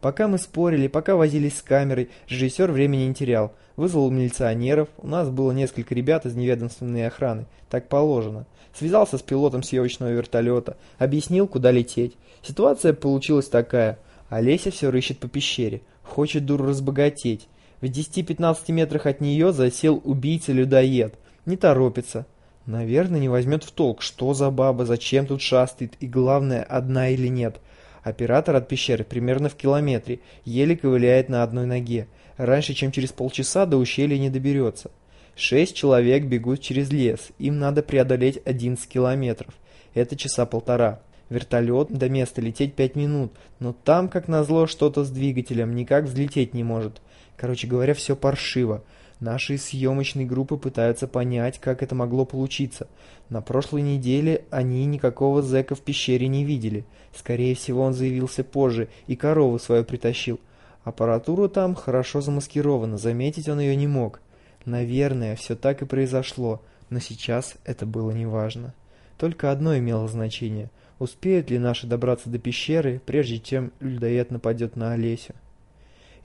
Пока мы спорили, пока возились с камерой, режиссер времени не терял. Вызвал милиционеров, у нас было несколько ребят из неведомственной охраны, так положено. Связался с пилотом съемочного вертолета, объяснил, куда лететь. Ситуация получилась такая. Олеся все рыщет по пещере, хочет дур разбогатеть. В 10-15 метрах от нее засел убийца-людоед. Не торопится. Наверное, не возьмет в толк, что за баба, зачем тут шастает и, главное, одна или нет. Оператор от пещеры примерно в километре, еле ковыляет на одной ноге. Раньше, чем через полчаса, до ущелья не доберется. Шесть человек бегут через лес, им надо преодолеть 11 километров. Это часа полтора. Вертолет до места лететь пять минут, но там, как назло, что-то с двигателем, никак взлететь не может. Короче говоря, все паршиво. Наши съемочные группы пытаются понять, как это могло получиться. На прошлой неделе они никакого зэка в пещере не видели. Скорее всего, он заявился позже и корову свою притащил. Аппаратура там хорошо замаскирована, заметить он ее не мог. Наверное, все так и произошло, но сейчас это было неважно. Только одно имело значение. Успеют ли наши добраться до пещеры, прежде чем людоед нападет на Олесю?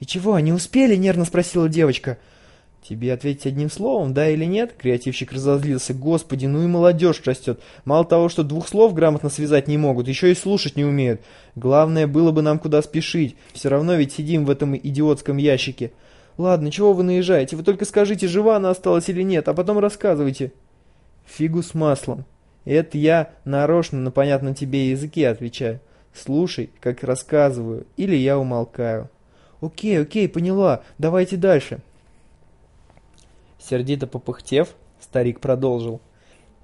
«И чего, они успели?» – нервно спросила девочка – Тебе ответить одним словом, да или нет? Креативщик разозлился. Господи, ну и молодежь растет. Мало того, что двух слов грамотно связать не могут, еще и слушать не умеют. Главное, было бы нам куда спешить. Все равно ведь сидим в этом идиотском ящике. Ладно, чего вы наезжаете? Вы только скажите, жива она осталась или нет, а потом рассказывайте. Фигу с маслом. Это я нарочно на понятном тебе языке отвечаю. Слушай, как рассказываю, или я умолкаю. Окей, окей, поняла. Давайте дальше. Сердито попыхтев, старик продолжил.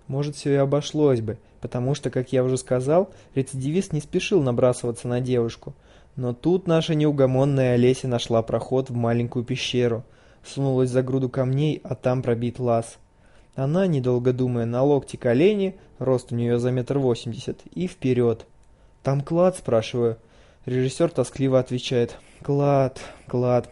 Может, все и обошлось бы, потому что, как я уже сказал, рецидивист не спешил набрасываться на девушку. Но тут наша неугомонная Олеся нашла проход в маленькую пещеру, сунулась за груду камней, а там пробит лаз. Она, недолго думая, на локти колени, рост у нее за метр восемьдесят, и вперед. «Там клад?» – спрашиваю. Режиссер тоскливо отвечает. «Клад, клад.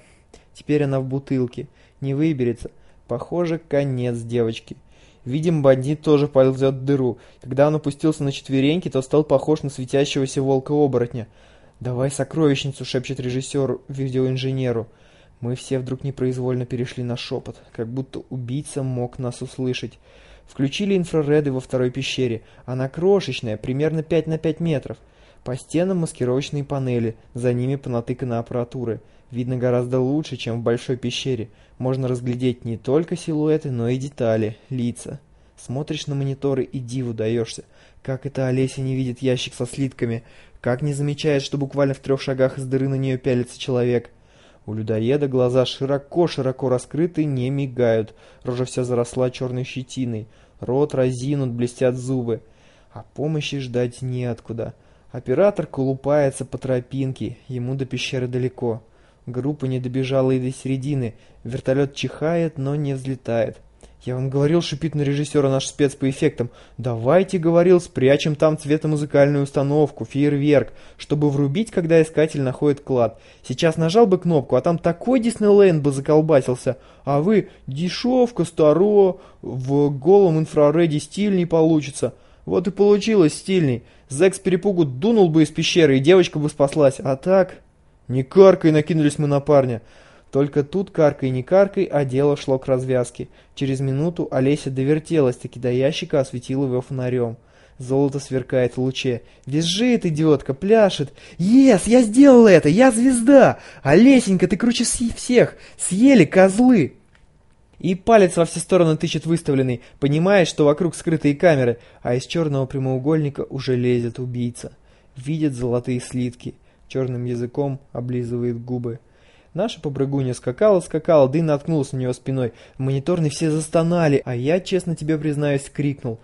Теперь она в бутылке. Не выберется. Похоже, конец девочки. Видимо, бандит тоже ползет в дыру. Когда он опустился на четвереньки, то стал похож на светящегося волка-оборотня. «Давай сокровищницу», — шепчет режиссер видеоинженеру. Мы все вдруг непроизвольно перешли на шепот, как будто убийца мог нас услышать. Включили инфрареды во второй пещере. Она крошечная, примерно 5 на 5 метров. По стенам маскировочные панели, за ними понатыкана аппаратура. Видно гораздо лучше, чем в большой пещере. Можно разглядеть не только силуэты, но и детали, лица. Смотришь на мониторы и диву даешься. Как это Олеся не видит ящик со слитками? Как не замечает, что буквально в трех шагах из дыры на нее пялится человек? У людоеда глаза широко-широко раскрыты, не мигают. Рожа вся заросла черной щетиной. Рот разинут, блестят зубы. А помощи ждать неоткуда. Оператор колупается по тропинке, ему до пещеры далеко. Группа не добежала и до середины. Вертолет чихает, но не взлетает. Я вам говорил, шипит на режиссера наш спец по эффектам. Давайте, говорил, спрячем там цветомузыкальную установку, фейерверк, чтобы врубить, когда искатель находит клад. Сейчас нажал бы кнопку, а там такой Диснейленд бы заколбасился. А вы, дешевка, старо, в голом инфрареде стильней получится. Вот и получилось стильней. Зэк с перепугу дунул бы из пещеры, и девочка бы спаслась. А так... «Не каркай!» — накинулись мы на парня. Только тут каркой не каркой, а дело шло к развязке. Через минуту Олеся довертелась-таки до ящика, осветила его фонарем. Золото сверкает в луче. «Визжит, идиотка, пляшет! Ес, я сделала это! Я звезда! Олесенька, ты круче всех! Съели, козлы!» И палец во все стороны тычет выставленный, понимая, что вокруг скрытые камеры, а из черного прямоугольника уже лезет убийца. Видит золотые слитки черным языком облизывает губы. Наша попрыгунья скакала-скакала, да и наткнулась на нее спиной. Мониторные все застонали, а я, честно тебе признаюсь, крикнул.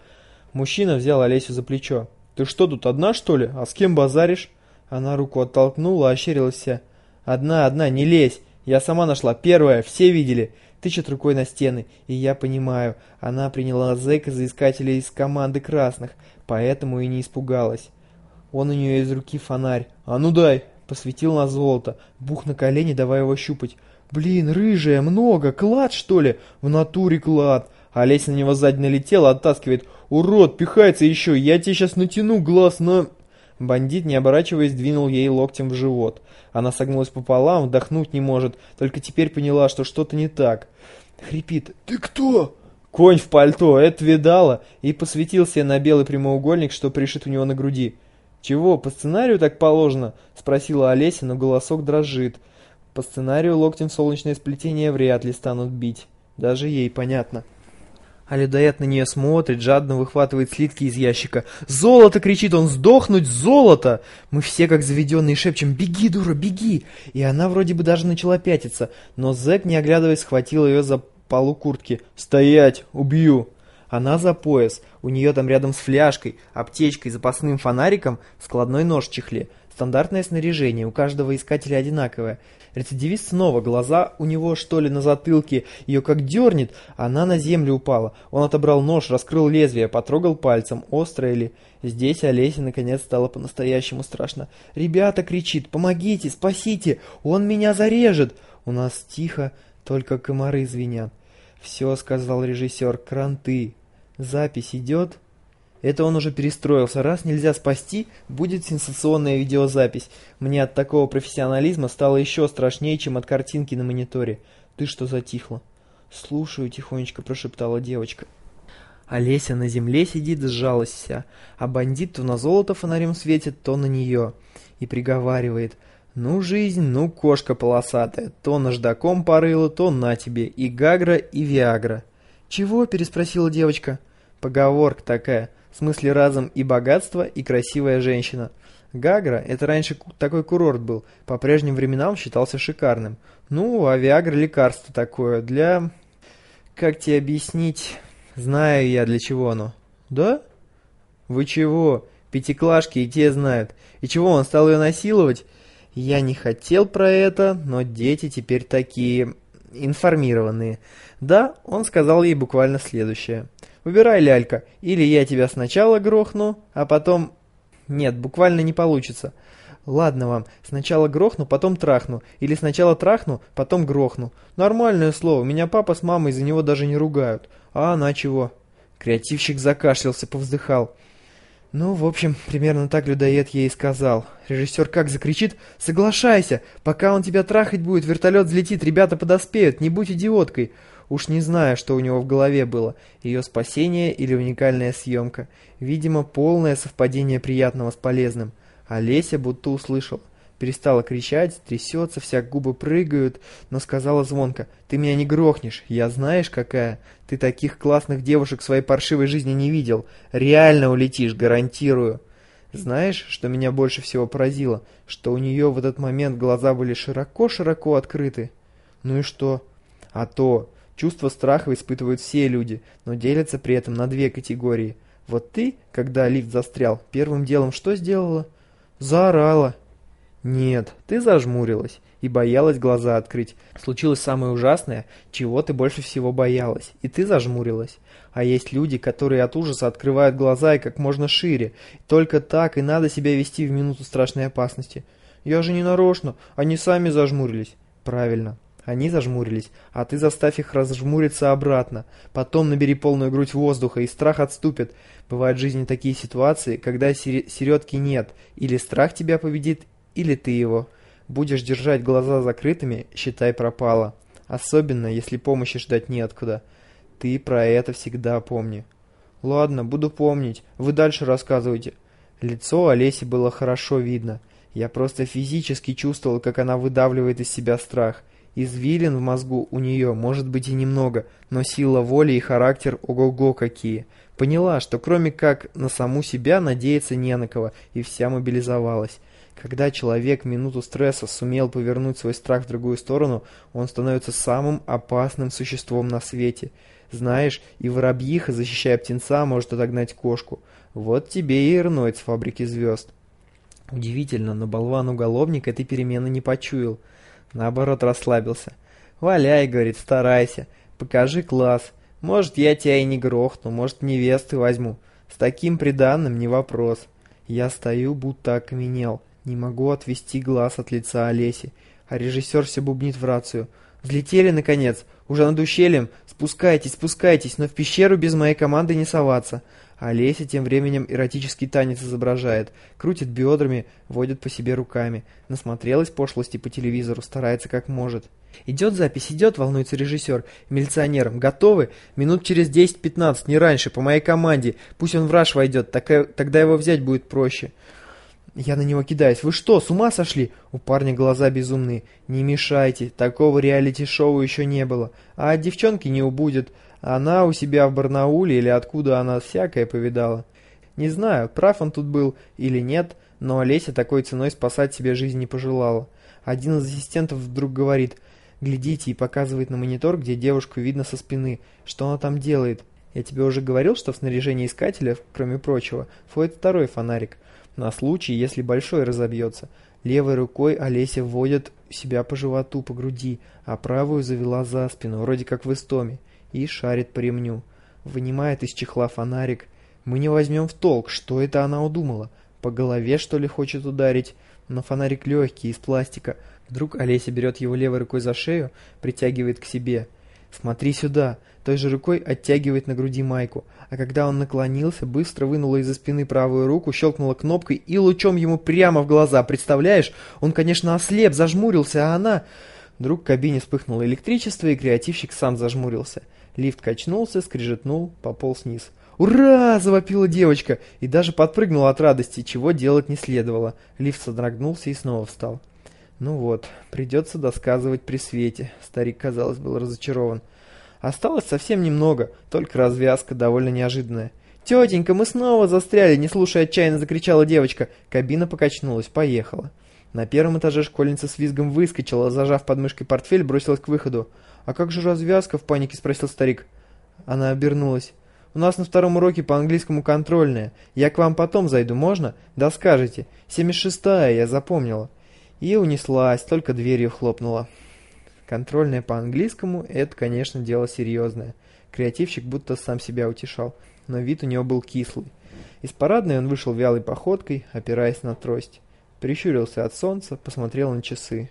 Мужчина взял Олесю за плечо. «Ты что, тут одна, что ли? А с кем базаришь?» Она руку оттолкнула, ощерилась вся. «Одна, одна, не лезь! Я сама нашла, первая, все видели!» Тычет рукой на стены, и я понимаю, она приняла зэка за искателя из команды красных, поэтому и не испугалась. Он у нее из руки фонарь. «А ну дай!» Посветил на золото. Бух на колени, давай его щупать. «Блин, рыжая, много! Клад, что ли?» «В натуре клад!» Олесь на него сзади налетела, оттаскивает. «Урод, пихается еще! Я тебе сейчас натяну глаз на...» Бандит, не оборачиваясь, двинул ей локтем в живот. Она согнулась пополам, вдохнуть не может, только теперь поняла, что что-то не так. Хрипит. «Ты кто?» Конь в пальто, это видала, и посветил себе на белый прямоугольник, что пришит у него на груди. «Чего, по сценарию так положено?» — спросила Олеся, но голосок дрожит. По сценарию локтем солнечное сплетение вряд ли станут бить. Даже ей понятно. А людоед на нее смотрит, жадно выхватывает слитки из ящика. «Золото!» — кричит он. «Сдохнуть! Золото!» Мы все как заведенные шепчем «Беги, дура, беги!» И она вроде бы даже начала пятиться, но зэк, не оглядываясь, схватил ее за полу куртки. «Стоять! Убью!» Она за пояс, у нее там рядом с фляжкой, аптечкой, запасным фонариком, складной нож в чехле. Стандартное снаряжение, у каждого искателя одинаковое. Рецидивист снова, глаза у него что ли на затылке, ее как дернет, она на землю упала. Он отобрал нож, раскрыл лезвие, потрогал пальцем, острое ли. Здесь Олесе наконец стало по-настоящему страшно. «Ребята!» — кричит, «помогите, спасите, он меня зарежет!» У нас тихо, только комары звенят. «Все», — сказал режиссер, — «кранты». «Запись идет?» Это он уже перестроился. Раз нельзя спасти, будет сенсационная видеозапись. Мне от такого профессионализма стало еще страшнее, чем от картинки на мониторе. Ты что затихла? Слушаю, тихонечко прошептала девочка. Олеся на земле сидит, сжалась вся, а бандит то на золото фонарем светит, то на нее. И приговаривает. Ну, жизнь, ну, кошка полосатая. То наждаком порыла, то на тебе. И гагра, и виагра. Чего? переспросила девочка. Поговорка такая. В смысле разом и богатство, и красивая женщина. Гагра – это раньше такой курорт был, по прежним временам считался шикарным. Ну, а Виагра – лекарство такое для... Как тебе объяснить? Знаю я, для чего оно. Да? Вы чего? Пятиклашки и те знают. И чего, он стал ее насиловать? Я не хотел про это, но дети теперь такие информированные. Да, он сказал ей буквально следующее – Выбирай, лялька, или я тебя сначала грохну, а потом... Нет, буквально не получится. Ладно вам, сначала грохну, потом трахну. Или сначала трахну, потом грохну. Нормальное слово, меня папа с мамой за него даже не ругают. А она чего? Креативщик закашлялся, повздыхал. Ну, в общем, примерно так людоед ей и сказал. Режиссер как закричит «Соглашайся! Пока он тебя трахать будет, вертолет взлетит, ребята подоспеют, не будь идиоткой!» Уж не знаю, что у него в голове было, ее спасение или уникальная съемка. Видимо, полное совпадение приятного с полезным. Олеся будто услышала. Перестала кричать, трясется, вся губы прыгают, но сказала звонко, «Ты меня не грохнешь, я знаешь какая? Ты таких классных девушек в своей паршивой жизни не видел. Реально улетишь, гарантирую». Знаешь, что меня больше всего поразило? Что у нее в этот момент глаза были широко-широко открыты. Ну и что? А то, Чувство страха испытывают все люди, но делятся при этом на две категории. Вот ты, когда лифт застрял, первым делом что сделала? Заорала. Нет, ты зажмурилась и боялась глаза открыть. Случилось самое ужасное, чего ты больше всего боялась, и ты зажмурилась. А есть люди, которые от ужаса открывают глаза и как можно шире. Только так и надо себя вести в минуту страшной опасности. Я же не нарочно, они сами зажмурились. Правильно. Они зажмурились, а ты заставь их разжмуриться обратно. Потом набери полную грудь воздуха, и страх отступит. Бывают в жизни такие ситуации, когда середки нет. Или страх тебя победит, или ты его. Будешь держать глаза закрытыми, считай пропало. Особенно, если помощи ждать неоткуда. Ты про это всегда помни. Ладно, буду помнить. Вы дальше рассказывайте. Лицо Олеси было хорошо видно. Я просто физически чувствовал, как она выдавливает из себя страх. Извилин в мозгу у нее, может быть, и немного, но сила воли и характер ого-го какие. Поняла, что кроме как на саму себя надеяться не на кого, и вся мобилизовалась. Когда человек минуту стресса сумел повернуть свой страх в другую сторону, он становится самым опасным существом на свете. Знаешь, и воробьиха, защищая птенца, может отогнать кошку. Вот тебе и Эрнойд с фабрики звезд. Удивительно, но болван-уголовник этой перемены не почуял. Наоборот, расслабился. «Валяй», — говорит, — «старайся. Покажи класс. Может, я тебя и не грохну, может, невесты возьму. С таким приданным не вопрос». Я стою, будто окаменел. Не могу отвести глаз от лица Олеси. А режиссер все бубнит в рацию. «Взлетели, наконец! Уже над ущельем! Спускайтесь, спускайтесь, но в пещеру без моей команды не соваться. А Леся тем временем эротический танец изображает, крутит бедрами, водит по себе руками. Насмотрелась пошлости по телевизору, старается как может. «Идет запись, идет», — волнуется режиссер. «Милиционерам готовы? Минут через 10-15, не раньше, по моей команде. Пусть он в раж войдет, тогда его взять будет проще». Я на него кидаюсь. «Вы что, с ума сошли?» У парня глаза безумные. «Не мешайте, такого реалити-шоу еще не было. А от девчонки не убудет. Она у себя в Барнауле или откуда она всякое повидала. Не знаю, прав он тут был или нет, но Олеся такой ценой спасать себе жизнь не пожелала. Один из ассистентов вдруг говорит «Глядите» и показывает на монитор, где девушку видно со спины. Что она там делает? Я тебе уже говорил, что в снаряжении искателя, кроме прочего, входит второй фонарик на случай, если большой разобьется. Левой рукой Олеся вводит себя по животу, по груди, а правую завела за спину, вроде как в истоме, и шарит по ремню. Вынимает из чехла фонарик. Мы не возьмем в толк, что это она удумала. По голове, что ли, хочет ударить? Но фонарик легкий, из пластика. Вдруг Олеся берет его левой рукой за шею, притягивает к себе. «Смотри сюда!» Той же рукой оттягивает на груди майку, а когда он наклонился, быстро вынула из-за спины правую руку, щелкнула кнопкой и лучом ему прямо в глаза. Представляешь? Он, конечно, ослеп, зажмурился, а она... Вдруг в кабине вспыхнуло электричество, и креативщик сам зажмурился. Лифт качнулся, скрижетнул, пополз вниз. «Ура!» – завопила девочка и даже подпрыгнула от радости, чего делать не следовало. Лифт содрогнулся и снова встал. Ну вот, придется досказывать при свете. Старик, казалось, был разочарован. Осталось совсем немного, только развязка довольно неожиданная. «Тетенька, мы снова застряли!» Не слушая отчаянно закричала девочка. Кабина покачнулась, поехала. На первом этаже школьница с визгом выскочила, зажав под мышкой портфель, бросилась к выходу. «А как же развязка?» – в панике спросил старик. Она обернулась. «У нас на втором уроке по английскому контрольная. Я к вам потом зайду, можно? Да скажете. 76-я, я запомнила». И унеслась, только дверью хлопнула. Контрольная по английскому – это, конечно, дело серьезное. Креативщик будто сам себя утешал, но вид у него был кислый. Из парадной он вышел вялой походкой, опираясь на трость. Прищурился от солнца, посмотрел на часы.